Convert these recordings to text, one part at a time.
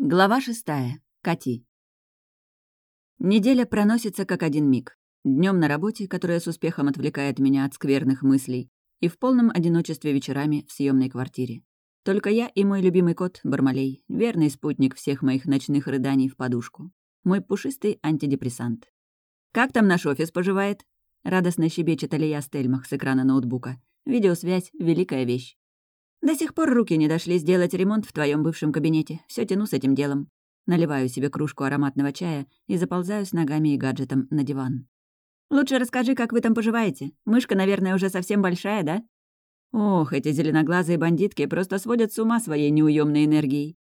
Глава шестая. Кати. Неделя проносится как один миг. Днем на работе, которая с успехом отвлекает меня от скверных мыслей, и в полном одиночестве вечерами в съемной квартире. Только я и мой любимый кот, Бармалей, верный спутник всех моих ночных рыданий в подушку. Мой пушистый антидепрессант. «Как там наш офис поживает?» Радостно щебечет Алия Стельмах с экрана ноутбука. «Видеосвязь — великая вещь. До сих пор руки не дошли сделать ремонт в твоем бывшем кабинете. Все тяну с этим делом. Наливаю себе кружку ароматного чая и заползаю с ногами и гаджетом на диван. Лучше расскажи, как вы там поживаете. Мышка, наверное, уже совсем большая, да? Ох, эти зеленоглазые бандитки просто сводят с ума своей неуемной энергией.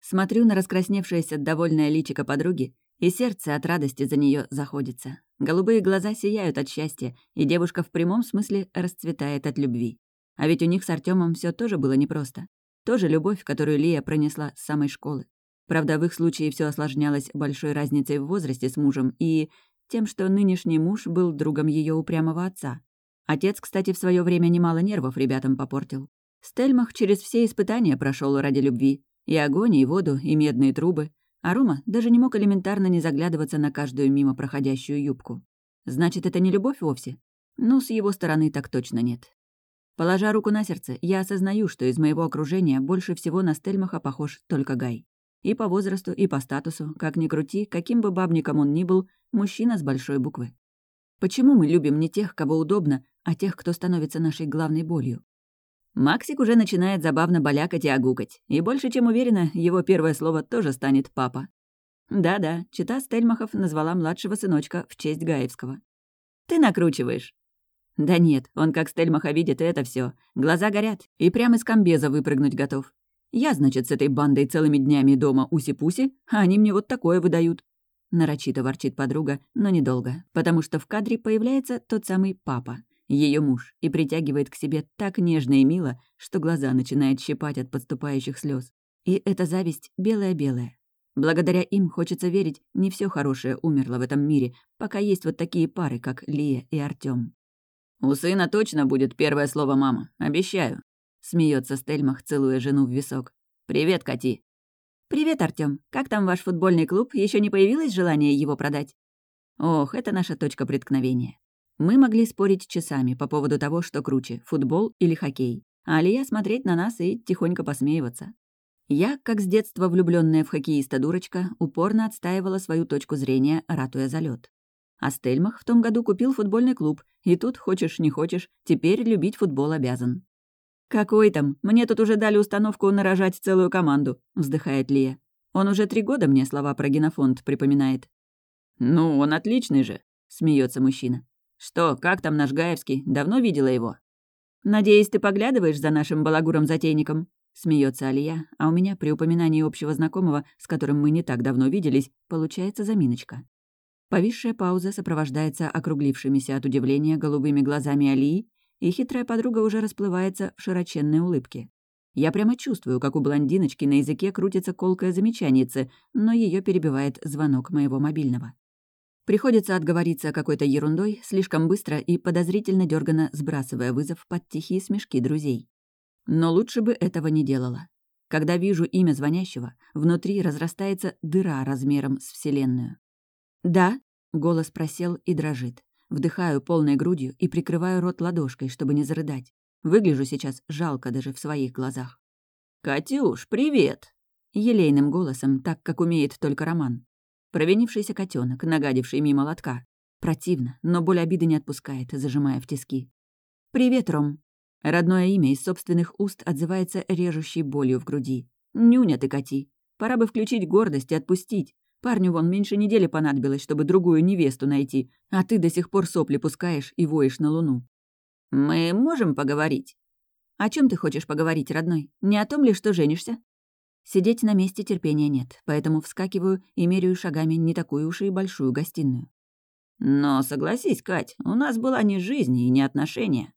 Смотрю на раскрасневшееся довольное личико подруги, и сердце от радости за нее заходится. Голубые глаза сияют от счастья, и девушка в прямом смысле расцветает от любви. А ведь у них с Артемом все тоже было непросто. Тоже любовь, которую Лия пронесла с самой школы. Правда, в их случае все осложнялось большой разницей в возрасте с мужем и тем, что нынешний муж был другом ее упрямого отца. Отец, кстати, в свое время немало нервов ребятам попортил. Стельмах через все испытания прошел ради любви. И огонь, и воду, и медные трубы. А Рома даже не мог элементарно не заглядываться на каждую мимо проходящую юбку. Значит, это не любовь вовсе? Ну, с его стороны так точно нет. Положа руку на сердце, я осознаю, что из моего окружения больше всего на Стельмаха похож только Гай. И по возрасту, и по статусу, как ни крути, каким бы бабником он ни был, мужчина с большой буквы. Почему мы любим не тех, кого удобно, а тех, кто становится нашей главной болью? Максик уже начинает забавно балякать и огукать, и больше чем уверена, его первое слово тоже станет «папа». Да-да, чита Стельмахов назвала младшего сыночка в честь Гаевского. «Ты накручиваешь», да нет, он как Стельмаха видит, это все. Глаза горят, и прямо из комбеза выпрыгнуть готов. Я, значит, с этой бандой целыми днями дома уси-пуси, а они мне вот такое выдают. Нарочито ворчит подруга, но недолго, потому что в кадре появляется тот самый папа, ее муж, и притягивает к себе так нежно и мило, что глаза начинают щипать от подступающих слез. И эта зависть белая-белая. Благодаря им хочется верить, не все хорошее умерло в этом мире, пока есть вот такие пары, как Лия и Артём. «У сына точно будет первое слово «мама», обещаю», — смеется Стельмах, целуя жену в висок. «Привет, Кати». «Привет, Артём. Как там ваш футбольный клуб? Еще не появилось желание его продать?» Ох, это наша точка преткновения. Мы могли спорить часами по поводу того, что круче — футбол или хоккей. А Алия смотреть на нас и тихонько посмеиваться. Я, как с детства влюбленная в хоккеиста дурочка, упорно отстаивала свою точку зрения, ратуя за лед. А Стельмах в том году купил футбольный клуб, и тут, хочешь не хочешь, теперь любить футбол обязан. «Какой там? Мне тут уже дали установку нарожать целую команду», — вздыхает Лия. «Он уже три года мне слова про генофонд припоминает». «Ну, он отличный же», — смеется мужчина. «Что, как там наш Гаевский? Давно видела его?» «Надеюсь, ты поглядываешь за нашим балагуром-затейником?» Смеется Алия, а у меня при упоминании общего знакомого, с которым мы не так давно виделись, получается заминочка. Повисшая пауза сопровождается округлившимися от удивления голубыми глазами Алии, и хитрая подруга уже расплывается в широченной улыбке. Я прямо чувствую, как у блондиночки на языке крутится колкое замечанице, но ее перебивает звонок моего мобильного. Приходится отговориться какой-то ерундой, слишком быстро и подозрительно дёрганно сбрасывая вызов под тихие смешки друзей. Но лучше бы этого не делала. Когда вижу имя звонящего, внутри разрастается дыра размером с Вселенную. «Да?» — голос просел и дрожит. Вдыхаю полной грудью и прикрываю рот ладошкой, чтобы не зарыдать. Выгляжу сейчас жалко даже в своих глазах. «Катюш, привет!» Елейным голосом, так, как умеет только Роман. Провинившийся котенок, нагадивший мимо лотка. Противно, но боль обиды не отпускает, зажимая в тиски. «Привет, Ром!» Родное имя из собственных уст отзывается режущей болью в груди. «Нюня ты, Кати! Пора бы включить гордость и отпустить. Парню вон меньше недели понадобилось, чтобы другую невесту найти, а ты до сих пор сопли пускаешь и воешь на луну. Мы можем поговорить? О чем ты хочешь поговорить, родной? Не о том ли, что женишься? Сидеть на месте терпения нет, поэтому вскакиваю и меряю шагами не такую уж и большую гостиную. Но согласись, Кать, у нас была не жизнь и не отношения.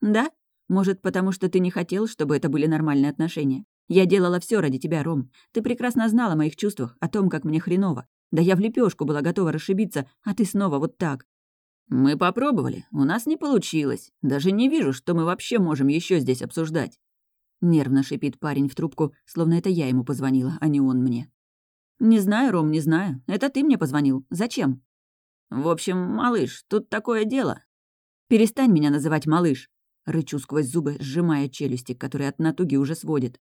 Да? Может, потому что ты не хотел, чтобы это были нормальные отношения? Я делала все ради тебя, Ром. Ты прекрасно знала о моих чувствах, о том, как мне хреново. Да я в лепешку была готова расшибиться, а ты снова вот так. Мы попробовали, у нас не получилось. Даже не вижу, что мы вообще можем еще здесь обсуждать. Нервно шипит парень в трубку, словно это я ему позвонила, а не он мне. «Не знаю, Ром, не знаю. Это ты мне позвонил. Зачем?» «В общем, малыш, тут такое дело». «Перестань меня называть малыш», — рычу сквозь зубы, сжимая челюсти, которые от натуги уже сводит.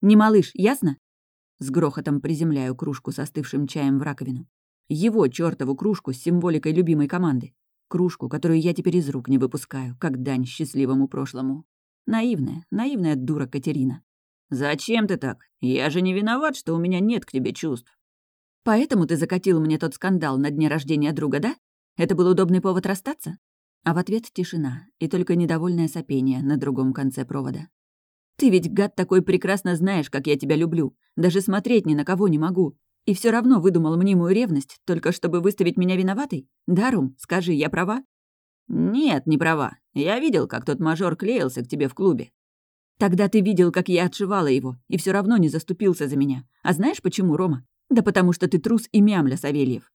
«Не малыш, ясно?» С грохотом приземляю кружку с остывшим чаем в раковину. Его чертову кружку с символикой любимой команды. Кружку, которую я теперь из рук не выпускаю, как дань счастливому прошлому. Наивная, наивная дура Катерина. «Зачем ты так? Я же не виноват, что у меня нет к тебе чувств». «Поэтому ты закатил мне тот скандал на дне рождения друга, да? Это был удобный повод расстаться?» А в ответ тишина и только недовольное сопение на другом конце провода. «Ты ведь, гад такой, прекрасно знаешь, как я тебя люблю. Даже смотреть ни на кого не могу. И все равно выдумал мнимую ревность, только чтобы выставить меня виноватой? Дарум, скажи, я права?» «Нет, не права. Я видел, как тот мажор клеился к тебе в клубе. Тогда ты видел, как я отшивала его, и все равно не заступился за меня. А знаешь почему, Рома? Да потому что ты трус и мямля, Савельев.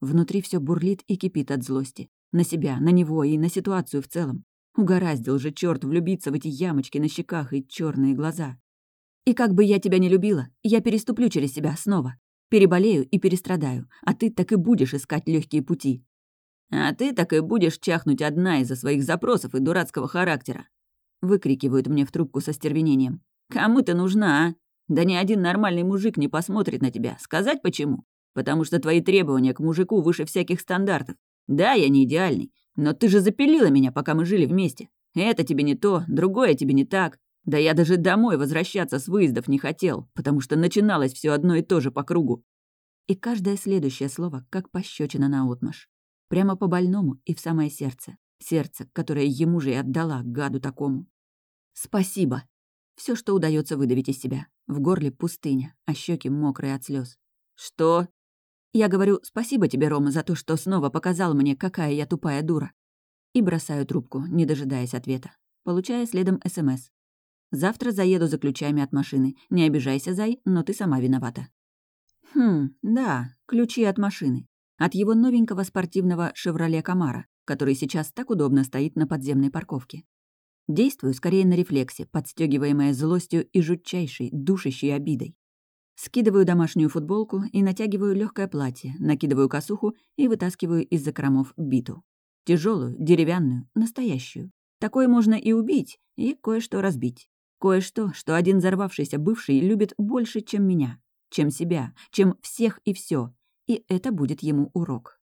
Внутри все бурлит и кипит от злости. На себя, на него и на ситуацию в целом. Угораздил же черт влюбиться в эти ямочки на щеках и черные глаза. И как бы я тебя не любила, я переступлю через себя снова. Переболею и перестрадаю, а ты так и будешь искать легкие пути. А ты так и будешь чахнуть одна из-за своих запросов и дурацкого характера выкрикивают мне в трубку со стервенением. «Кому ты нужна, а? Да ни один нормальный мужик не посмотрит на тебя. Сказать почему? Потому что твои требования к мужику выше всяких стандартов. Да, я не идеальный, но ты же запилила меня, пока мы жили вместе. Это тебе не то, другое тебе не так. Да я даже домой возвращаться с выездов не хотел, потому что начиналось все одно и то же по кругу. И каждое следующее слово как пощечина на отмаш. Прямо по больному и в самое сердце. Сердце, которое ему же и отдала, гаду такому. «Спасибо!» Все, что удается выдавить из себя. В горле пустыня, а щеки мокрые от слез. «Что?» Я говорю «Спасибо тебе, Рома, за то, что снова показал мне, какая я тупая дура». И бросаю трубку, не дожидаясь ответа, получая следом СМС. «Завтра заеду за ключами от машины. Не обижайся, Зай, но ты сама виновата». Хм, да, ключи от машины. От его новенького спортивного «Шевроле Камара», который сейчас так удобно стоит на подземной парковке. Действую скорее на рефлексе, подстегиваемая злостью и жутчайшей, душащей обидой. Скидываю домашнюю футболку и натягиваю легкое платье, накидываю косуху и вытаскиваю из закромов биту. Тяжелую, деревянную, настоящую. Такое можно и убить, и кое-что разбить. Кое-что, что один взорвавшийся бывший любит больше, чем меня, чем себя, чем всех и все. И это будет ему урок.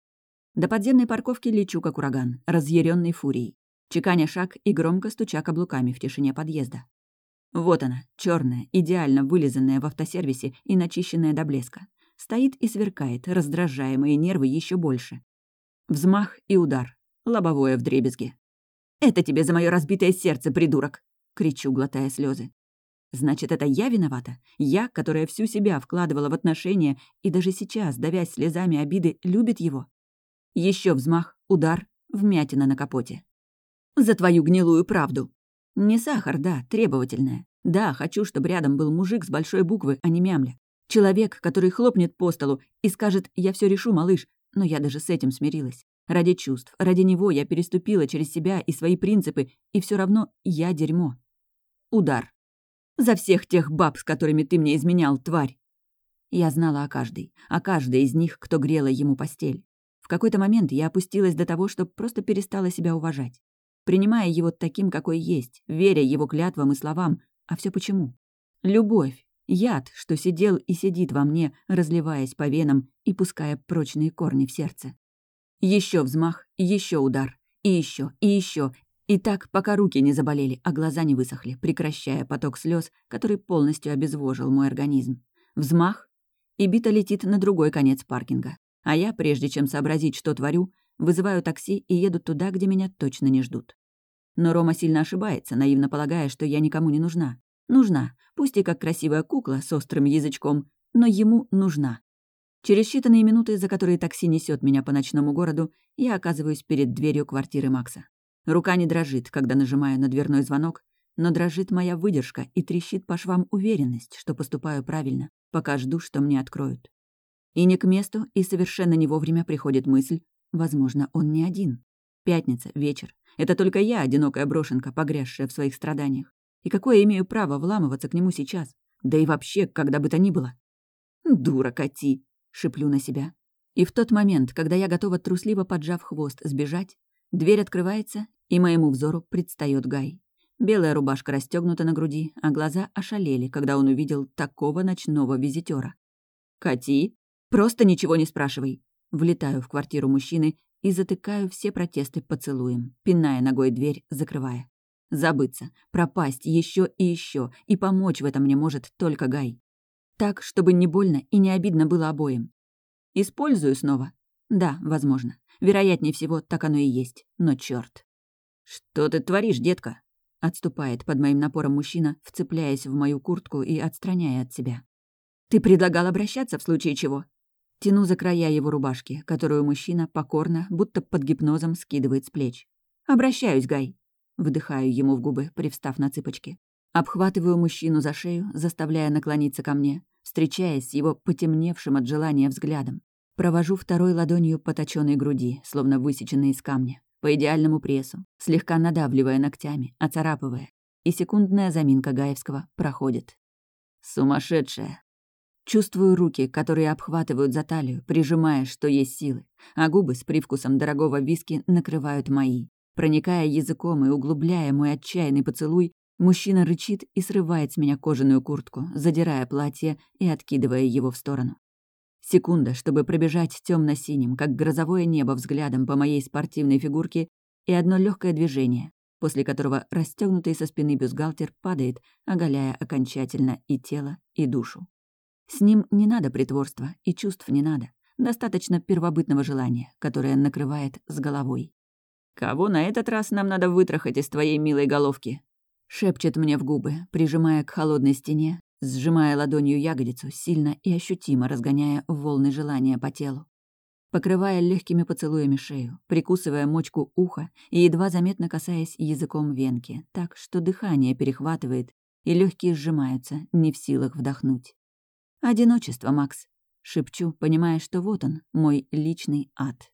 До подземной парковки лечу, как ураган, разъяренный фурией чеканя шаг и громко стуча каблуками в тишине подъезда. Вот она, черная, идеально вылизанная в автосервисе и начищенная до блеска. Стоит и сверкает, раздражая мои нервы еще больше. Взмах и удар. Лобовое в дребезге. «Это тебе за мое разбитое сердце, придурок!» — кричу, глотая слезы. Значит, это я виновата? Я, которая всю себя вкладывала в отношения и даже сейчас, давясь слезами обиды, любит его? Еще взмах, удар, вмятина на капоте. За твою гнилую правду. Не сахар, да, требовательная. Да, хочу, чтобы рядом был мужик с большой буквы, а не мямля. Человек, который хлопнет по столу и скажет «я все решу, малыш», но я даже с этим смирилась. Ради чувств, ради него я переступила через себя и свои принципы, и все равно я дерьмо. Удар. За всех тех баб, с которыми ты мне изменял, тварь. Я знала о каждой, о каждой из них, кто грела ему постель. В какой-то момент я опустилась до того, что просто перестала себя уважать принимая его таким, какой есть, веря его клятвам и словам. А все почему? Любовь. Яд, что сидел и сидит во мне, разливаясь по венам и пуская прочные корни в сердце. Еще взмах, еще удар, и еще, и еще, и так, пока руки не заболели, а глаза не высохли, прекращая поток слез, который полностью обезвожил мой организм. Взмах, и бита летит на другой конец паркинга. А я, прежде чем сообразить, что творю, вызываю такси и еду туда, где меня точно не ждут. Но Рома сильно ошибается, наивно полагая, что я никому не нужна. Нужна, пусть и как красивая кукла с острым язычком, но ему нужна. Через считанные минуты, за которые такси несет меня по ночному городу, я оказываюсь перед дверью квартиры Макса. Рука не дрожит, когда нажимаю на дверной звонок, но дрожит моя выдержка и трещит по швам уверенность, что поступаю правильно, пока жду, что мне откроют. И не к месту, и совершенно не вовремя приходит мысль, возможно, он не один. Пятница, вечер. Это только я, одинокая брошенка, погрязшая в своих страданиях. И какое имею право вламываться к нему сейчас? Да и вообще, когда бы то ни было. «Дура, коти!» — шиплю на себя. И в тот момент, когда я готова трусливо поджав хвост сбежать, дверь открывается, и моему взору предстает Гай. Белая рубашка расстегнута на груди, а глаза ошалели, когда он увидел такого ночного визитера. «Кати, просто ничего не спрашивай!» Влетаю в квартиру мужчины и затыкаю все протесты поцелуем, пиная ногой дверь, закрывая. Забыться, пропасть еще и еще, и помочь в этом мне может только Гай. Так, чтобы не больно и не обидно было обоим. Использую снова? Да, возможно. Вероятнее всего, так оно и есть. Но черт. «Что ты творишь, детка?» Отступает под моим напором мужчина, вцепляясь в мою куртку и отстраняя от себя. «Ты предлагал обращаться в случае чего?» Тяну за края его рубашки, которую мужчина покорно, будто под гипнозом, скидывает с плеч. «Обращаюсь, Гай!» Выдыхаю ему в губы, привстав на цыпочки. Обхватываю мужчину за шею, заставляя наклониться ко мне, встречаясь с его потемневшим от желания взглядом. Провожу второй ладонью по точёной груди, словно высеченной из камня, по идеальному прессу, слегка надавливая ногтями, оцарапывая. И секундная заминка Гаевского проходит. «Сумасшедшая!» Чувствую руки, которые обхватывают за талию, прижимая, что есть силы, а губы с привкусом дорогого виски накрывают мои. Проникая языком и углубляя мой отчаянный поцелуй, мужчина рычит и срывает с меня кожаную куртку, задирая платье и откидывая его в сторону. Секунда, чтобы пробежать темно синим как грозовое небо взглядом по моей спортивной фигурке, и одно легкое движение, после которого расстегнутый со спины бюстгальтер падает, оголяя окончательно и тело, и душу. С ним не надо притворства, и чувств не надо. Достаточно первобытного желания, которое накрывает с головой. «Кого на этот раз нам надо вытрахать из твоей милой головки?» Шепчет мне в губы, прижимая к холодной стене, сжимая ладонью ягодицу, сильно и ощутимо разгоняя волны желания по телу. Покрывая легкими поцелуями шею, прикусывая мочку уха и едва заметно касаясь языком венки, так что дыхание перехватывает и легкие сжимаются, не в силах вдохнуть. «Одиночество, Макс», — шепчу, понимая, что вот он, мой личный ад.